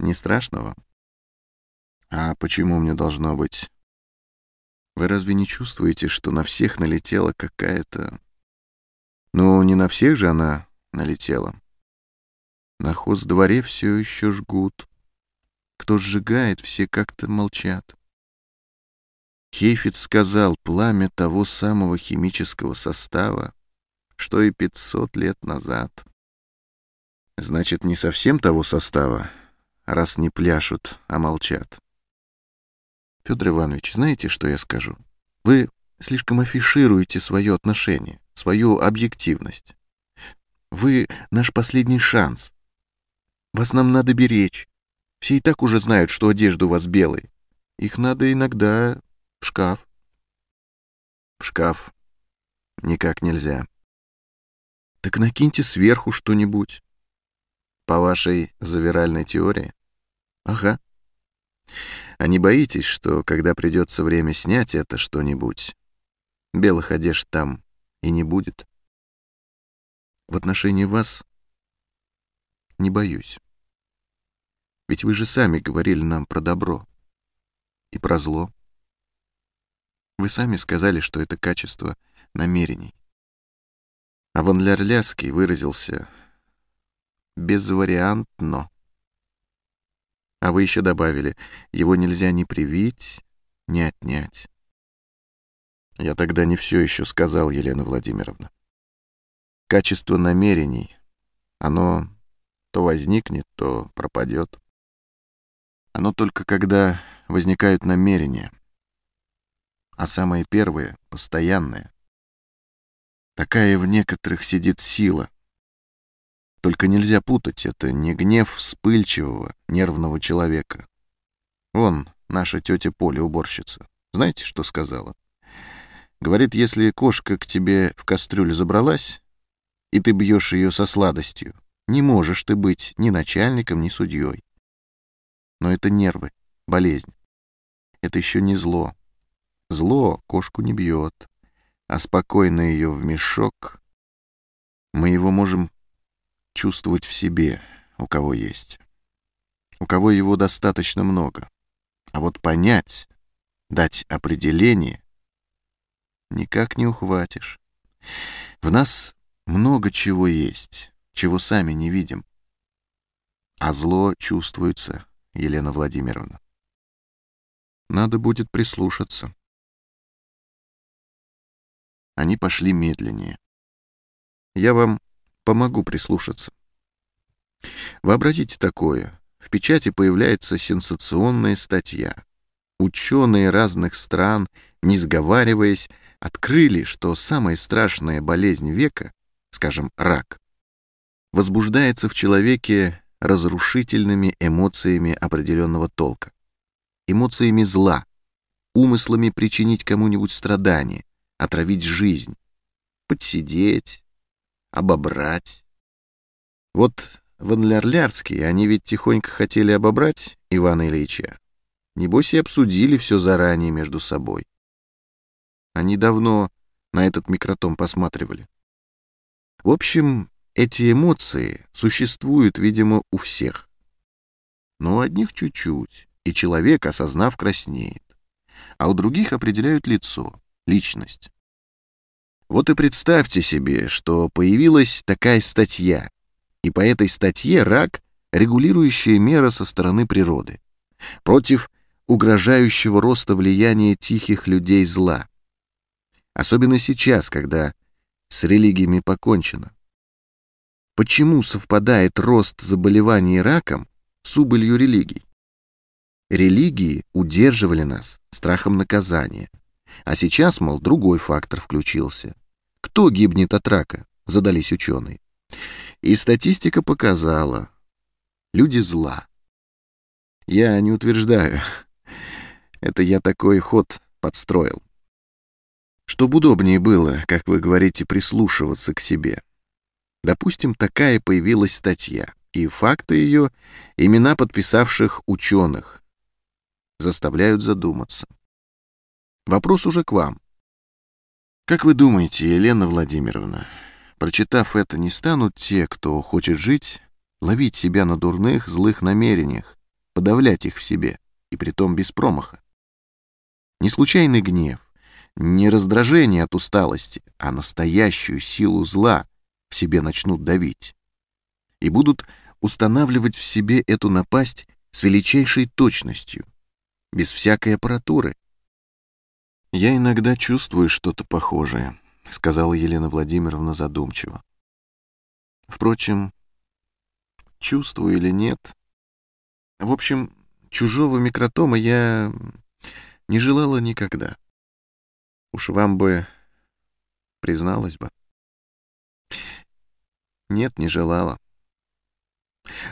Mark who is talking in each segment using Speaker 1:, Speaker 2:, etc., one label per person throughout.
Speaker 1: Не страшно вам? А почему мне должно быть? Вы разве не чувствуете, что на всех налетела какая-то... Ну, не на всех же она налетела. На хоздворе все еще жгут. Кто сжигает, все как-то молчат. Хейфиц сказал, пламя того самого химического состава, что и пятьсот лет назад. Значит, не совсем того состава, раз не пляшут, а молчат. Федор Иванович, знаете, что я скажу? Вы слишком афишируете свое отношение, свою объективность. Вы наш последний шанс. Вас нам надо беречь. Все и так уже знают, что одежда у вас белая. Их надо иногда в шкаф. В шкаф. Никак нельзя. Так накиньте сверху что-нибудь. По вашей завиральной теории? Ага. А не боитесь, что, когда придется время снять это что-нибудь, белых одежд там и не будет? В отношении вас не боюсь. Ведь вы же сами говорили нам про добро и про зло. Вы сами сказали, что это качество намерений. А Ван Лярлявский выразился безвариантно. А вы еще добавили, его нельзя ни привить, ни отнять. Я тогда не все еще сказал, Елена Владимировна. Качество намерений, оно то возникнет, то пропадет. Оно только когда возникают намерения а самое первое — постоянное. Такая в некоторых сидит сила. Только нельзя путать, это не гнев вспыльчивого, нервного человека. Вон, наша тетя Поля, уборщица. Знаете, что сказала? Говорит, если кошка к тебе в кастрюлю забралась, и ты бьешь ее со сладостью, не можешь ты быть ни начальником, ни судьей. Но это нервы, болезнь. Это еще не зло, Зло кошку не бьет, а спокойно ее в мешок. Мы его можем чувствовать в себе, у кого есть. У кого его достаточно много. А вот понять, дать определение никак не ухватишь. В нас много чего есть, чего сами не видим. А зло чувствуется, Елена Владимировна. Надо будет прислушаться. Они пошли медленнее. Я вам помогу прислушаться. Вообразите такое. В печати появляется сенсационная статья. Ученые разных стран, не сговариваясь, открыли, что самая страшная болезнь века, скажем, рак, возбуждается в человеке разрушительными эмоциями определенного толка, эмоциями зла, умыслами причинить кому-нибудь страдание, отравить жизнь, подсидеть, обобрать. Вот ванлярлярские, они ведь тихонько хотели обобрать Ивана Ильича. Небось и обсудили все заранее между собой. Они давно на этот микротом посматривали. В общем, эти эмоции существуют, видимо, у всех. Но у одних чуть-чуть, и человек, осознав, краснеет. А у других определяют лицо личность. Вот и представьте себе, что появилась такая статья, и по этой статье рак — регулирующая мера со стороны природы, против угрожающего роста влияния тихих людей зла. Особенно сейчас, когда с религиями покончено. Почему совпадает рост заболеваний раком с убылью религий? Религии удерживали нас страхом наказания, а сейчас, мол, другой фактор включился. Кто гибнет от рака? Задались ученые. И статистика показала. Люди зла. Я не утверждаю. Это я такой ход подстроил. Чтобы удобнее было, как вы говорите, прислушиваться к себе. Допустим, такая появилась статья, и факты ее, имена подписавших ученых, заставляют задуматься. Вопрос уже к вам. Как вы думаете, Елена Владимировна, прочитав это, не станут те, кто хочет жить, ловить себя на дурных, злых намерениях подавлять их в себе, и притом без промаха. Не случайный гнев, не раздражение от усталости, а настоящую силу зла в себе начнут давить. И будут устанавливать в себе эту напасть с величайшей точностью, без всякой аппаратуры. «Я иногда чувствую что-то похожее», — сказала Елена Владимировна задумчиво. «Впрочем, чувствую или нет. В общем, чужого микротома я не желала никогда. Уж вам бы призналась бы. Нет, не желала.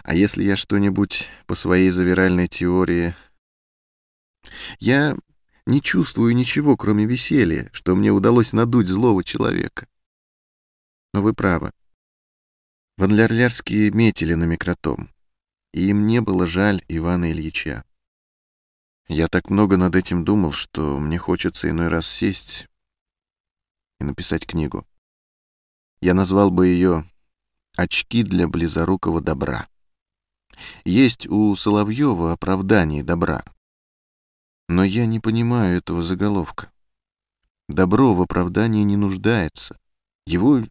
Speaker 1: А если я что-нибудь по своей завиральной теории... Я не чувствую ничего, кроме веселья, что мне удалось надуть злого человека. Но вы правы. Ванлярлярские метили на микротом, и им не было жаль Ивана Ильича. Я так много над этим думал, что мне хочется иной раз сесть и написать книгу. Я назвал бы ее «Очки для близорукого добра». Есть у Соловьева оправдание добра. Но я не понимаю этого заголовка. Добро в оправдании не нуждается. Его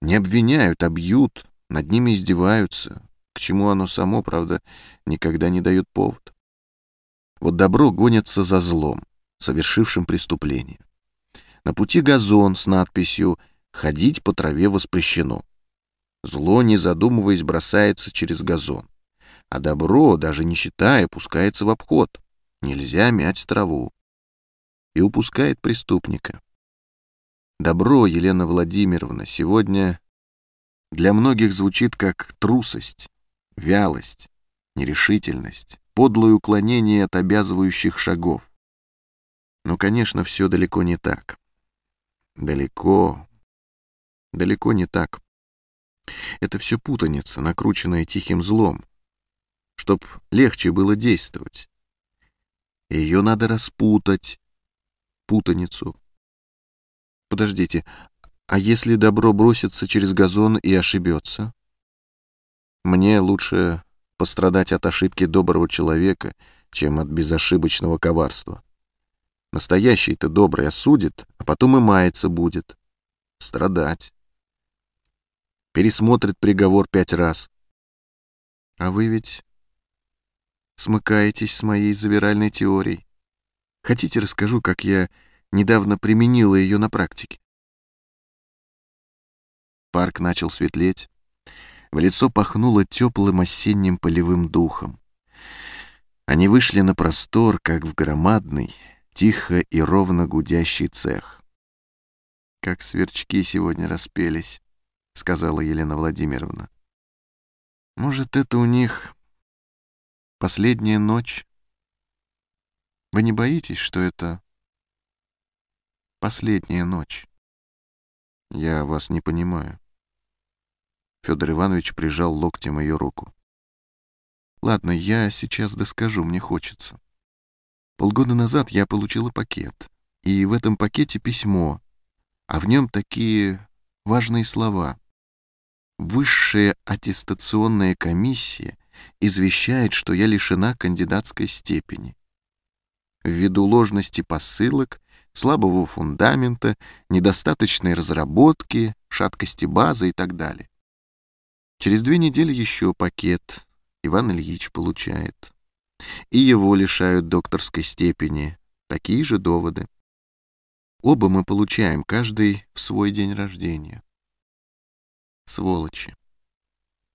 Speaker 1: не обвиняют, а бьют, над ними издеваются, к чему оно само, правда, никогда не дает повод. Вот добро гонится за злом, совершившим преступление. На пути газон с надписью «Ходить по траве воспрещено». Зло, не задумываясь, бросается через газон. А добро, даже не считая, пускается в обход. Нельзя мять траву. И упускает преступника. Добро, Елена Владимировна, сегодня для многих звучит как трусость, вялость, нерешительность, подлое уклонение от обязывающих шагов. Но, конечно, все далеко не так. Далеко, далеко не так. Это все путаница, накрученная тихим злом, чтоб легче было действовать. Ее надо распутать, путаницу. Подождите, а если добро бросится через газон и ошибется? Мне лучше пострадать от ошибки доброго человека, чем от безошибочного коварства. Настоящий-то добрый осудит, а потом и мается будет. Страдать пересмотрит приговор пять раз. А вы ведь смыкаетесь с моей завиральной теорией. Хотите, расскажу, как я недавно применила ее на практике? Парк начал светлеть. В лицо пахнуло теплым осенним полевым духом. Они вышли на простор, как в громадный, тихо и ровно гудящий цех. Как сверчки сегодня распелись. — сказала Елена Владимировна. «Может, это у них последняя ночь? Вы не боитесь, что это последняя ночь?» «Я вас не понимаю». Федор Иванович прижал локтем ее руку. «Ладно, я сейчас доскажу, мне хочется. Полгода назад я получила пакет, и в этом пакете письмо, а в нем такие важные слова. Высшая аттестационная комиссия извещает, что я лишена кандидатской степени. Ввиду ложности посылок, слабого фундамента, недостаточной разработки, шаткости базы и так далее. Через две недели еще пакет Иван Ильич получает. И его лишают докторской степени. Такие же доводы. Оба мы получаем, каждый в свой день рождения. Сволочи.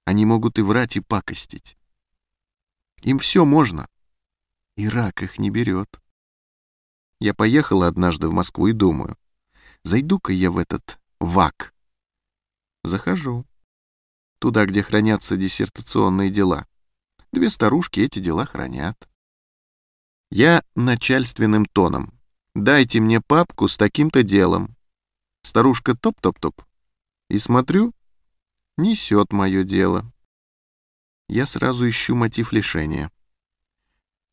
Speaker 1: Они могут и врать, и пакостить. Им все можно. И рак их не берет. Я поехала однажды в Москву и думаю, зайду-ка я в этот ВАК. Захожу. Туда, где хранятся диссертационные дела. Две старушки эти дела хранят. Я начальственным тоном. Дайте мне папку с таким-то делом. Старушка топ-топ-топ. И смотрю, несет мое дело. Я сразу ищу мотив лишения.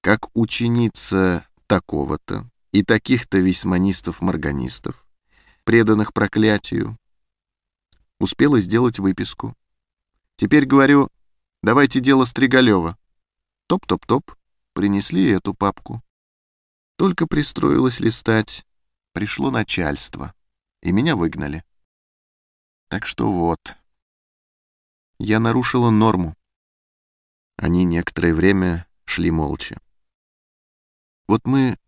Speaker 1: Как ученица такого-то и таких-то весьманистов-морганистов, преданных проклятию, успела сделать выписку. Теперь говорю, давайте дело Стригалева. Топ-топ-топ, принесли эту папку. Только пристроилась листать, пришло начальство, и меня выгнали. Так что вот. Я нарушила норму. Они некоторое время шли молча. Вот мы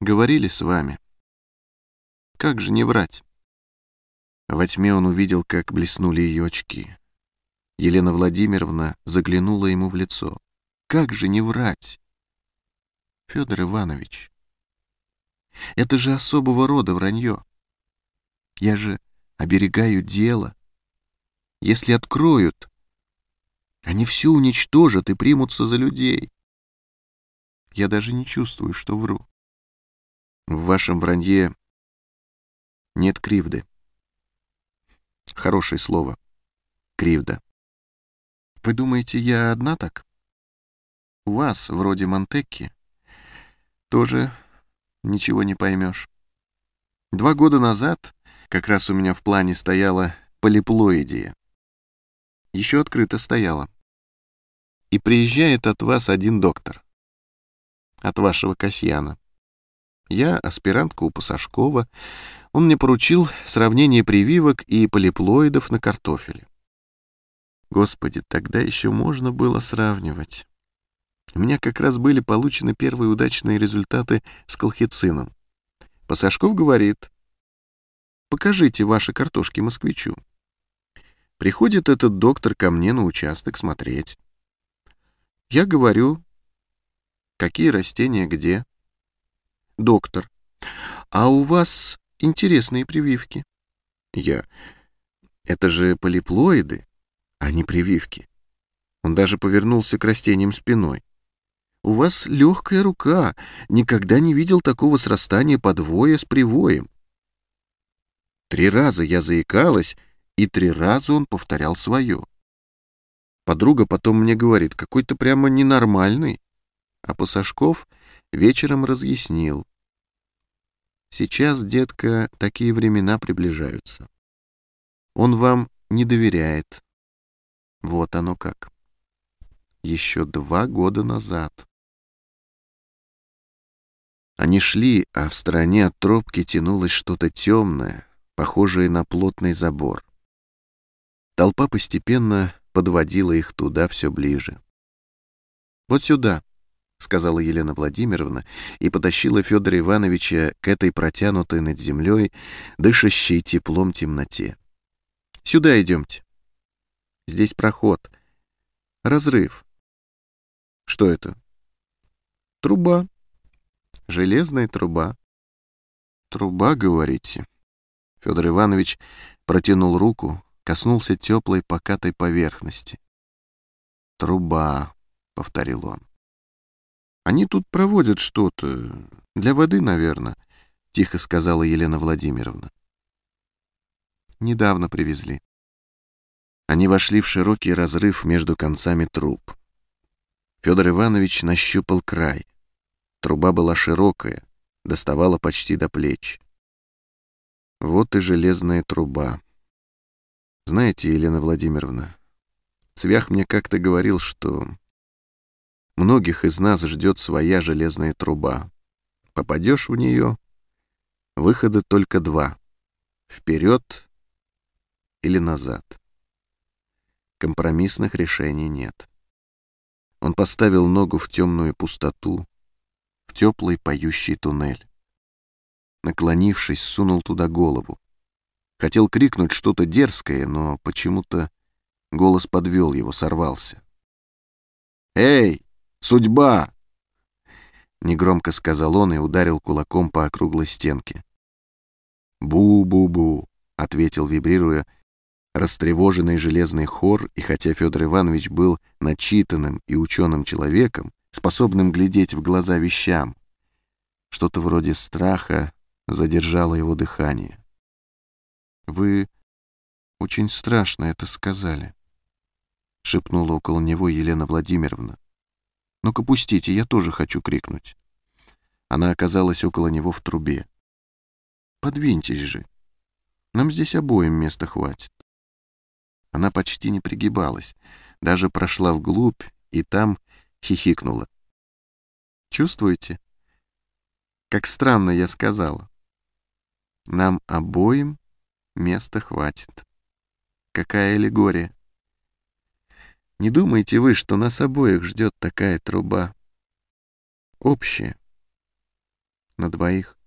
Speaker 1: говорили с вами. Как же не врать? Во тьме он увидел, как блеснули ее очки. Елена Владимировна заглянула ему в лицо. Как же не врать? Федор Иванович, это же особого рода вранье. Я же оберегаю дело. Если откроют, они все уничтожат и примутся за людей. Я даже не чувствую, что вру. В вашем вранье нет кривды. Хорошее слово. Кривда. Вы думаете, я одна так? У вас, вроде Монтекки, тоже ничего не поймешь. Два года назад как раз у меня в плане стояла полиплоидия. Еще открыто стояла. И приезжает от вас один доктор. От вашего Касьяна. Я аспирантка у Пасашкова. Он мне поручил сравнение прививок и полиплоидов на картофеле. Господи, тогда еще можно было сравнивать. У меня как раз были получены первые удачные результаты с колхицином. Пасашков говорит, покажите ваши картошки москвичу. Приходит этот доктор ко мне на участок смотреть. Я говорю, какие растения где. Доктор, а у вас интересные прививки. Я, это же полиплоиды, а не прививки. Он даже повернулся к растениям спиной. У вас легкая рука. Никогда не видел такого срастания подвоя с привоем. Три раза я заикалась, и три раза он повторял свое. Подруга потом мне говорит, какой то прямо ненормальный. А Пасашков вечером разъяснил. Сейчас, детка, такие времена приближаются. Он вам не доверяет. Вот оно как. Еще два года назад. Они шли, а в стороне от тропки тянулось что-то темное, похожее на плотный забор. Толпа постепенно подводила их туда все ближе. «Вот сюда», — сказала Елена Владимировна и потащила Федора Ивановича к этой протянутой над землей, дышащей теплом темноте. «Сюда идемте. Здесь проход. Разрыв. Что это?» «Труба», Железная труба. Труба, говорите? Федор Иванович протянул руку, коснулся теплой покатой поверхности. Труба, повторил он. Они тут проводят что-то. Для воды, наверное, тихо сказала Елена Владимировна. Недавно привезли. Они вошли в широкий разрыв между концами труб. Федор Иванович нащупал край. Труба была широкая, доставала почти до плеч. Вот и железная труба. Знаете, Елена Владимировна, Цвях мне как-то говорил, что многих из нас ждет своя железная труба. Попадешь в нее, выхода только два — вперед или назад. Компромиссных решений нет. Он поставил ногу в темную пустоту, в теплый поющий туннель. Наклонившись, сунул туда голову. Хотел крикнуть что-то дерзкое, но почему-то голос подвел его, сорвался. «Эй, судьба!» Негромко сказал он и ударил кулаком по округлой стенке. «Бу-бу-бу», — ответил, вибрируя, растревоженный железный хор, и хотя Федор Иванович был начитанным и ученым человеком, способным глядеть в глаза вещам. Что-то вроде страха задержало его дыхание. «Вы очень страшно это сказали», — шепнула около него Елена Владимировна. «Ну-ка пустите, я тоже хочу крикнуть». Она оказалась около него в трубе. «Подвиньтесь же. Нам здесь обоим места хватит». Она почти не пригибалась, даже прошла вглубь, и там хихикнула. Чувствуете? Как странно я сказала. Нам обоим места хватит. Какая аллегория. Не думаете вы, что нас обоих ждет такая труба? Общая. На двоих.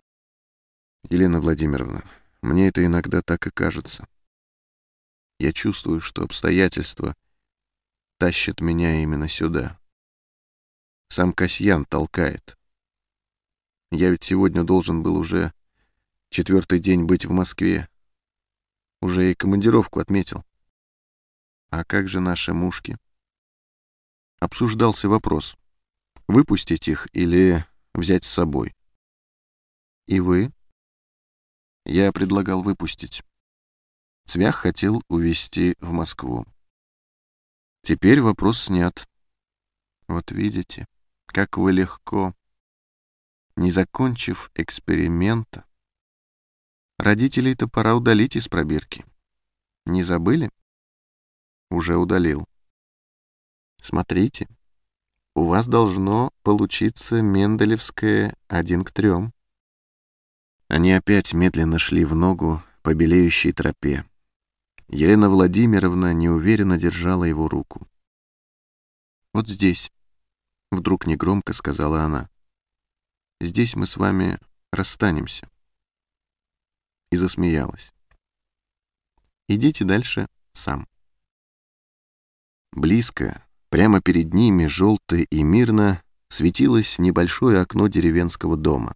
Speaker 1: Елена Владимировна, мне это иногда так и кажется. Я чувствую, что обстоятельства тащат меня именно сюда. Сам Касьян толкает. Я ведь сегодня должен был уже четвертый день быть в Москве. Уже и командировку отметил. А как же наши мушки? Обсуждался вопрос, выпустить их или взять с собой. И вы? Я предлагал выпустить. Цвях хотел увезти в Москву. Теперь вопрос снят. Вот видите, как вы легко, не закончив эксперимента, родителей-то пора удалить из пробирки. Не забыли? Уже удалил. Смотрите, у вас должно получиться Менделевское один к трем. Они опять медленно шли в ногу по белеющей тропе. Елена Владимировна неуверенно держала его руку. «Вот здесь», — вдруг негромко сказала она, — «здесь мы с вами расстанемся». И засмеялась. «Идите дальше сам». Близко, прямо перед ними, желто и мирно, светилось небольшое окно деревенского дома.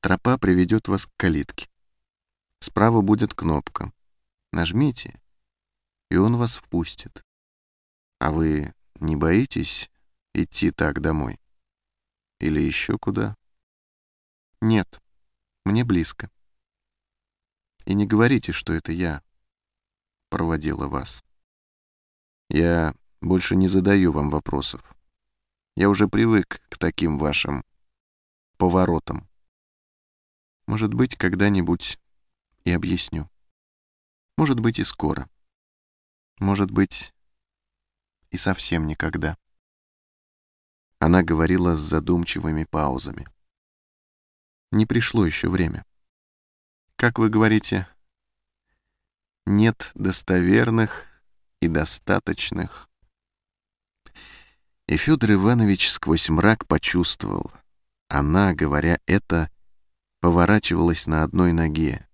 Speaker 1: Тропа приведет вас к калитке. Справа будет кнопка. Нажмите, и он вас впустит. А вы не боитесь идти так домой? Или еще куда? Нет, мне близко. И не говорите, что это я проводила вас. Я больше не задаю вам вопросов. Я уже привык к таким вашим поворотам. Может быть, когда-нибудь и объясню. Может быть, и скоро. Может быть, и совсем никогда. Она говорила с задумчивыми паузами. Не пришло еще время. Как вы говорите, нет достоверных и достаточных. И Федор Иванович сквозь мрак почувствовал. Она, говоря это, поворачивалась на одной ноге,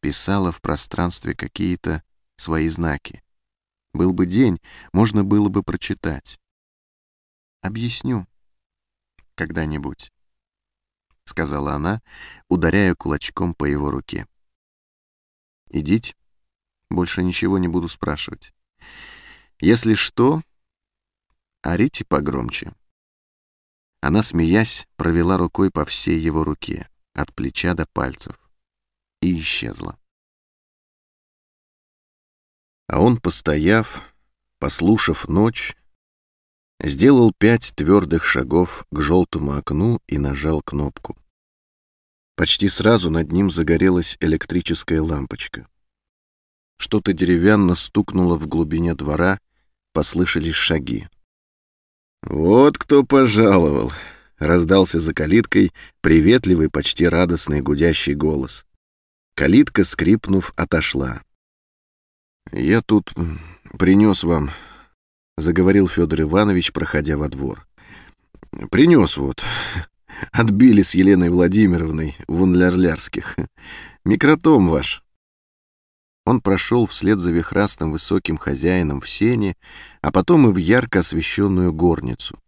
Speaker 1: писала в пространстве какие-то свои знаки. Был бы день, можно было бы прочитать. «Объясню когда-нибудь», — сказала она, ударяя кулачком по его руке. «Идите, больше ничего не буду спрашивать. Если что, орите погромче». Она, смеясь, провела рукой по всей его руке, от плеча до пальцев и исчезла. А он, постояв, послушав ночь, сделал пять твердых шагов к желтому окну и нажал кнопку. Почти сразу над ним загорелась электрическая лампочка. Что-то деревянно стукнуло в глубине двора, послышались шаги. «Вот кто пожаловал!» — раздался за калиткой приветливый, почти радостный гудящий голос. Калитка, скрипнув, отошла. «Я тут принес вам», — заговорил Федор Иванович, проходя во двор. «Принес вот. Отбили с Еленой Владимировной вунлярлярских. Микротом ваш». Он прошел вслед за вихрастым высоким хозяином в сене, а потом и в ярко освещенную горницу.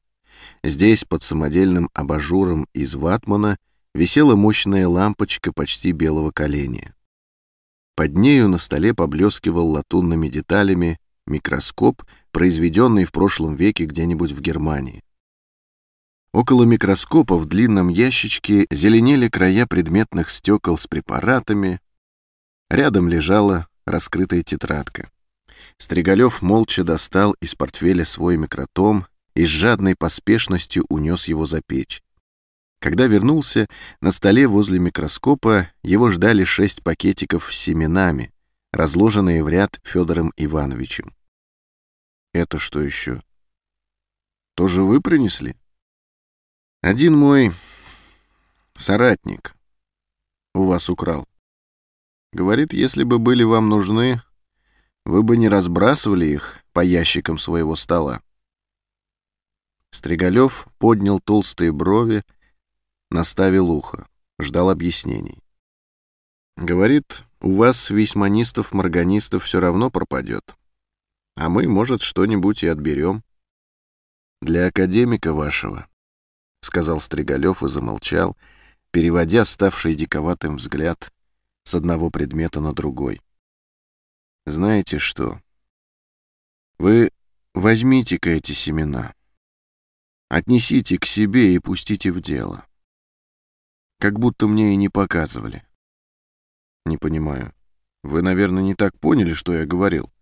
Speaker 1: Здесь, под самодельным абажуром из ватмана, висела мощная лампочка почти белого коленя. Под нею на столе поблескивал латунными деталями микроскоп, произведенный в прошлом веке где-нибудь в Германии. Около микроскопа в длинном ящичке зеленели края предметных стекол с препаратами. Рядом лежала раскрытая тетрадка. Стригалев молча достал из портфеля свой микротом и с жадной поспешностью унес его за печь. Когда вернулся, на столе возле микроскопа его ждали шесть пакетиков с семенами, разложенные в ряд Федором Ивановичем. Это что еще? Тоже вы принесли? Один мой соратник у вас украл. Говорит, если бы были вам нужны, вы бы не разбрасывали их по ящикам своего стола. Стригалев поднял толстые брови, наставил ухо, ждал объяснений. Говорит, у вас, весьманистов-морганистов, все равно пропадет. А мы, может, что-нибудь и отберем. Для академика вашего, — сказал Стригалев и замолчал, переводя ставший диковатым взгляд с одного предмета на другой. Знаете что? Вы возьмите-ка эти семена, отнесите к себе и пустите в дело. Как будто мне и не показывали. Не понимаю. Вы, наверное, не так поняли, что я говорил.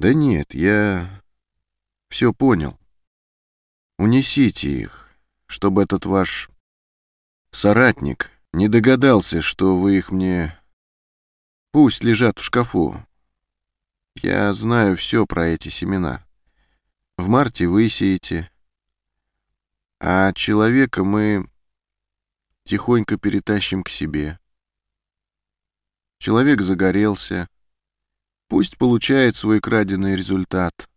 Speaker 1: Да нет, я все понял. Унесите их, чтобы этот ваш соратник не догадался, что вы их мне... Пусть лежат в шкафу. Я знаю все про эти семена. В марте высеете, а человека мы тихонько перетащим к себе. Человек загорелся. Пусть получает свой краденый результат.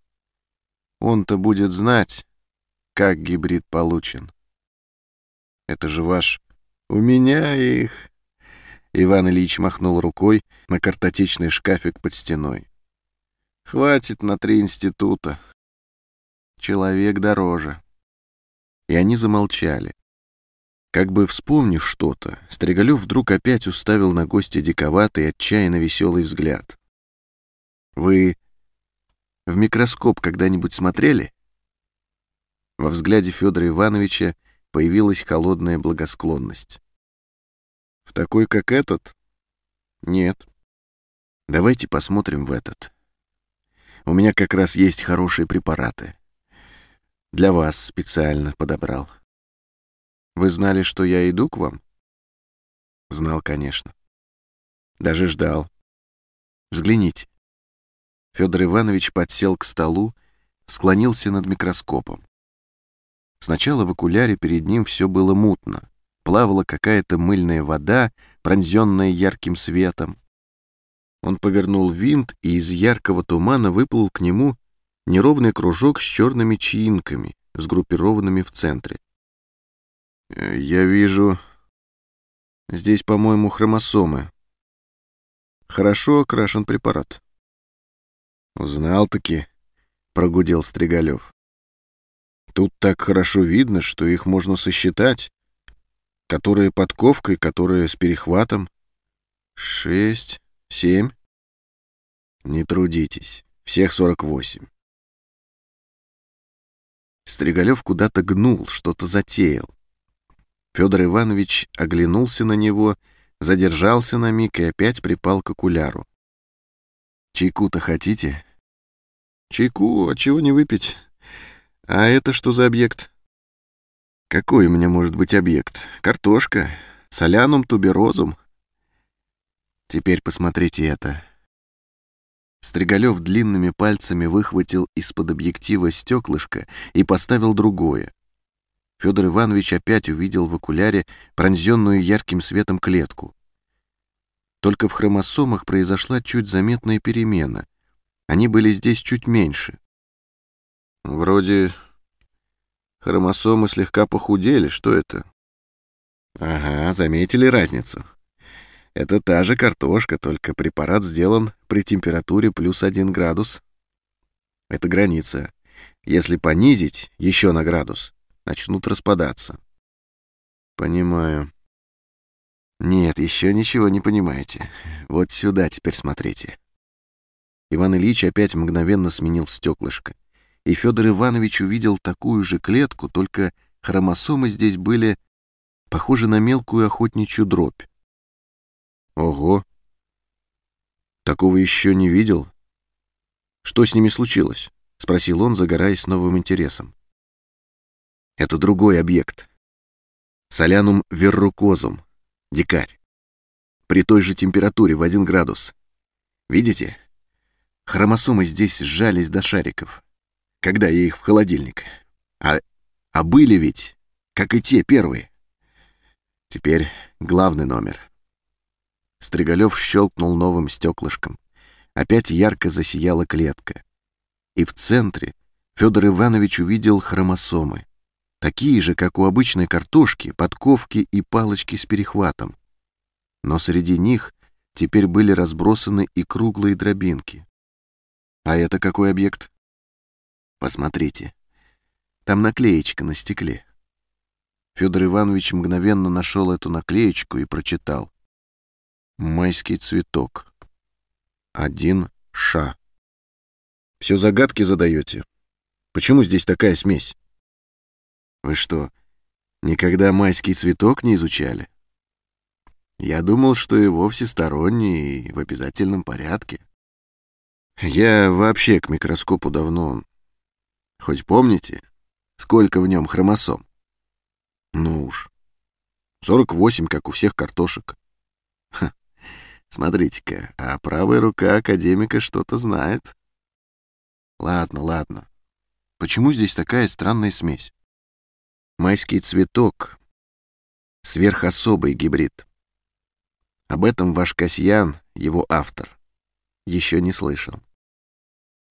Speaker 1: Он-то будет знать, как гибрид получен. Это же ваш... У меня их... Иван Ильич махнул рукой на картотечный шкафик под стеной. Хватит на три института. Человек дороже. И они замолчали. Как бы вспомнив что-то, Стригалев вдруг опять уставил на гостя диковатый, отчаянно веселый взгляд. «Вы в микроскоп когда-нибудь смотрели?» Во взгляде Федора Ивановича появилась холодная благосклонность. «В такой, как этот?» «Нет. Давайте посмотрим в этот. У меня как раз есть хорошие препараты. Для вас специально подобрал». Вы знали, что я иду к вам? Знал, конечно. Даже ждал. Взгляните. Федор Иванович подсел к столу, склонился над микроскопом. Сначала в окуляре перед ним все было мутно. Плавала какая-то мыльная вода, пронзенная ярким светом. Он повернул винт, и из яркого тумана выплыл к нему неровный кружок с черными чаинками, сгруппированными в центре. Э, «Я вижу... Здесь, по-моему, хромосомы. Хорошо окрашен препарат». «Узнал-таки», — прогудел Стригалев. «Тут так хорошо видно, что их можно сосчитать. Которые подковкой, которые с перехватом. Шесть, семь. Не трудитесь, всех сорок восемь». Стригалев куда-то гнул, что-то затеял. Федор Иванович оглянулся на него, задержался на миг и опять припал к окуляру. «Чайку-то хотите?» «Чайку, а чего не выпить? А это что за объект?» «Какой у меня может быть объект? Картошка, солянум туберозум?» «Теперь посмотрите это». Стригалев длинными пальцами выхватил из-под объектива стеклышко и поставил другое. Федор Иванович опять увидел в окуляре пронзенную ярким светом клетку. Только в хромосомах произошла чуть заметная перемена. Они были здесь чуть меньше. Вроде хромосомы слегка похудели. Что это? Ага, заметили разницу. Это та же картошка, только препарат сделан при температуре плюс один градус. Это граница. Если понизить еще на градус, начнут распадаться. Понимаю. Нет, еще ничего не понимаете. Вот сюда теперь смотрите. Иван Ильич опять мгновенно сменил стеклышко. И Федор Иванович увидел такую же клетку, только хромосомы здесь были похожи на мелкую охотничью дробь. Ого! Такого еще не видел. Что с ними случилось? — спросил он, загораясь новым интересом. Это другой объект. Солянум веррукозум, дикарь. При той же температуре в 1 градус. Видите? Хромосомы здесь сжались до шариков. когда я их в холодильник. А, а были ведь, как и те первые. Теперь главный номер. Стригалев щелкнул новым стеклышком. Опять ярко засияла клетка. И в центре Федор Иванович увидел хромосомы. Такие же, как у обычной картошки, подковки и палочки с перехватом. Но среди них теперь были разбросаны и круглые дробинки. А это какой объект? Посмотрите. Там наклеечка на стекле. Федор Иванович мгновенно нашел эту наклеечку и прочитал. «Майский цветок. Один ша». «Все загадки задаете? Почему здесь такая смесь?» «Вы что, никогда майский цветок не изучали?» «Я думал, что его всесторонний и в обязательном порядке». «Я вообще к микроскопу давно... Хоть помните, сколько в нем хромосом?» Ну уж. 48, как у всех картошек. Смотрите-ка, а правая рука академика что-то знает. Ладно, ладно. Почему здесь такая странная смесь? Майский цветок. Сверхособый гибрид. Об этом ваш Касьян, его автор, еще не слышал.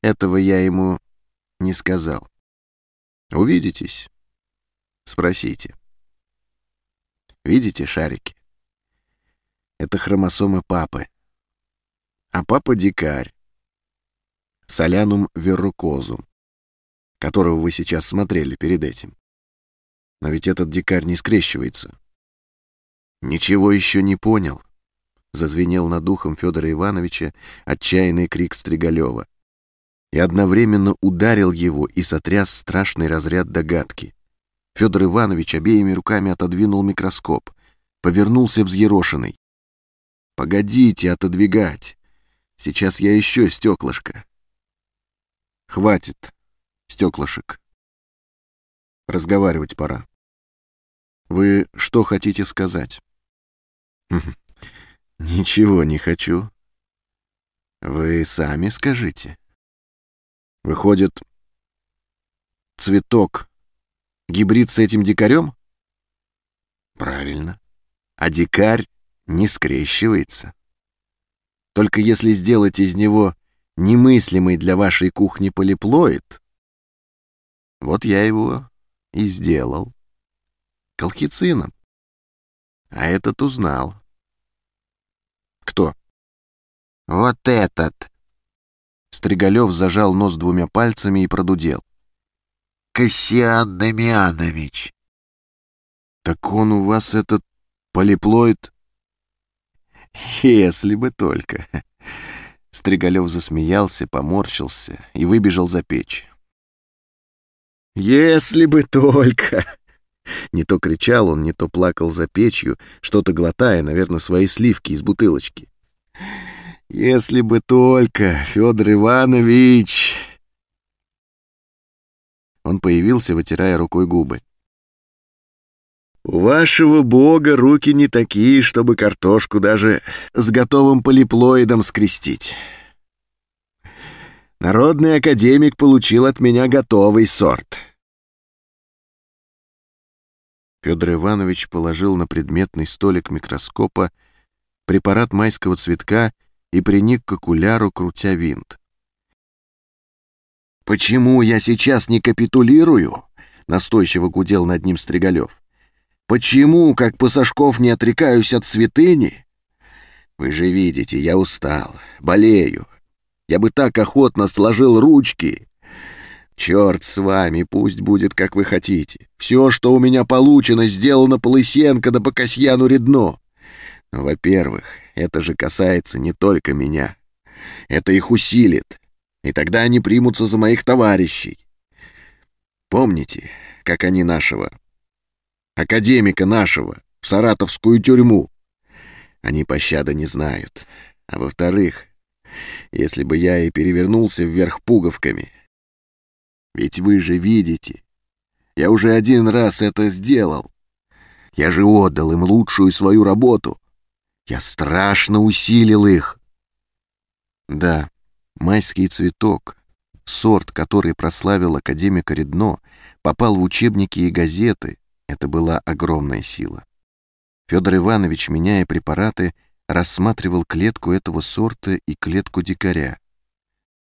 Speaker 1: Этого я ему не сказал. Увидитесь? Спросите. Видите шарики? Это хромосомы папы. А папа дикарь. Солянум веррукозум, которого вы сейчас смотрели перед этим. Но ведь этот дикарь не скрещивается. Ничего еще не понял. Зазвенел над ухом Федора Ивановича отчаянный крик Стригалева. И одновременно ударил его и сотряс страшный разряд догадки. Федор Иванович обеими руками отодвинул микроскоп, повернулся взъерошенный. «Погодите отодвигать. Сейчас я еще стеклышко». «Хватит стеклышек. Разговаривать пора. Вы что хотите сказать?» «Ничего не хочу. Вы сами скажите. Выходит, цветок Гибрид с этим дикарем? Правильно. А дикарь не скрещивается. Только если сделать из него немыслимый для вашей кухни полиплоид, вот я его и сделал. Колхицином. А этот узнал. Кто? Вот этот. Стригалев зажал нос двумя пальцами и продудел. Кассиан Дамианович. Так он у вас этот полиплоид? Если бы только. Стригалев засмеялся, поморщился и выбежал за печь. «Если бы только!» Не то кричал он, не то плакал за печью, что-то глотая, наверное, свои сливки из бутылочки. «Если бы только, Федор Иванович!» Он появился, вытирая рукой губы. «У вашего бога руки не такие, чтобы картошку даже с готовым полиплоидом скрестить. Народный академик получил от меня готовый сорт». Федор Иванович положил на предметный столик микроскопа препарат майского цветка и приник к окуляру, крутя винт. «Почему я сейчас не капитулирую?» — настойчиво гудел над ним Стригалев. «Почему, как Пасашков, не отрекаюсь от святыни? Вы же видите, я устал, болею. Я бы так охотно сложил ручки. Черт с вами, пусть будет, как вы хотите. Все, что у меня получено, сделано по Лысенко да по Касьяну Редно. Во-первых, это же касается не только меня. Это их усилит и тогда они примутся за моих товарищей. Помните, как они нашего, академика нашего, в саратовскую тюрьму? Они пощады не знают. А во-вторых, если бы я и перевернулся вверх пуговками, ведь вы же видите, я уже один раз это сделал. Я же отдал им лучшую свою работу. Я страшно усилил их. Да, майский цветок, сорт, который прославил академика Редно, попал в учебники и газеты, это была огромная сила. Федор Иванович, меняя препараты, рассматривал клетку этого сорта и клетку дикаря.